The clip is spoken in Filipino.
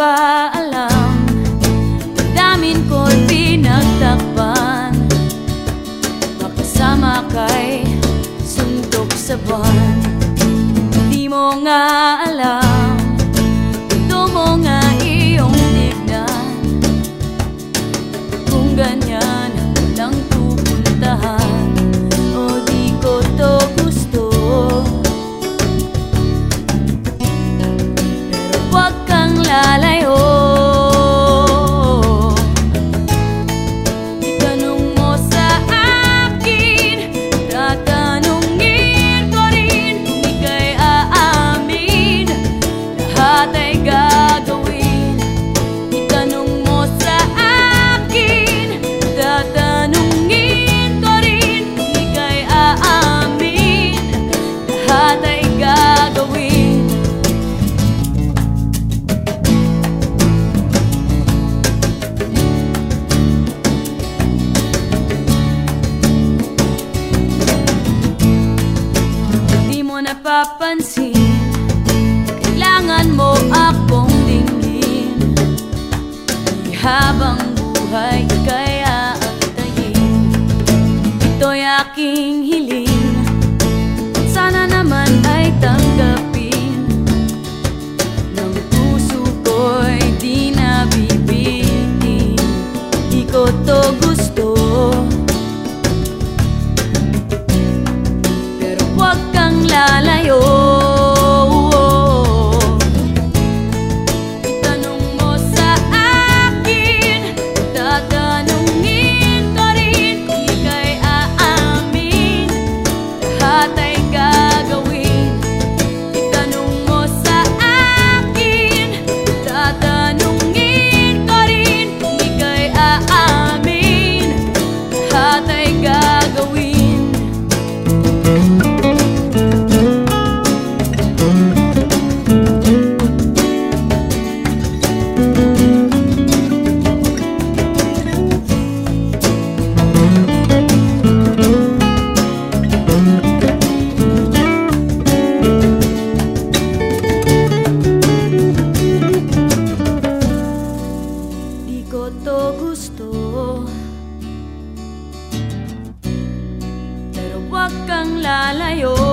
ba alam? Pagdamin ko'y pinagtakpan. Makasama kay suntok sa buwan. Di mo nga alam. Ito mo nga iyong tignan. Kung ganyan lang pupuntahan O di ko to gusto. Pero wag kang lalay. papansin Kailangan mo akong dinggin habang buhay kaya ang tayin Ito'y aking hiling. Sana naman ay tanggapin. Ng puso ko'y di nabibitin Di ko to gusto. gusto. Pero wag kang lalayo.